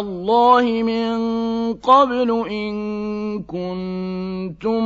اللَّهِ مِن قَبْلُ إِن كُنتُم